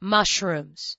mushrooms.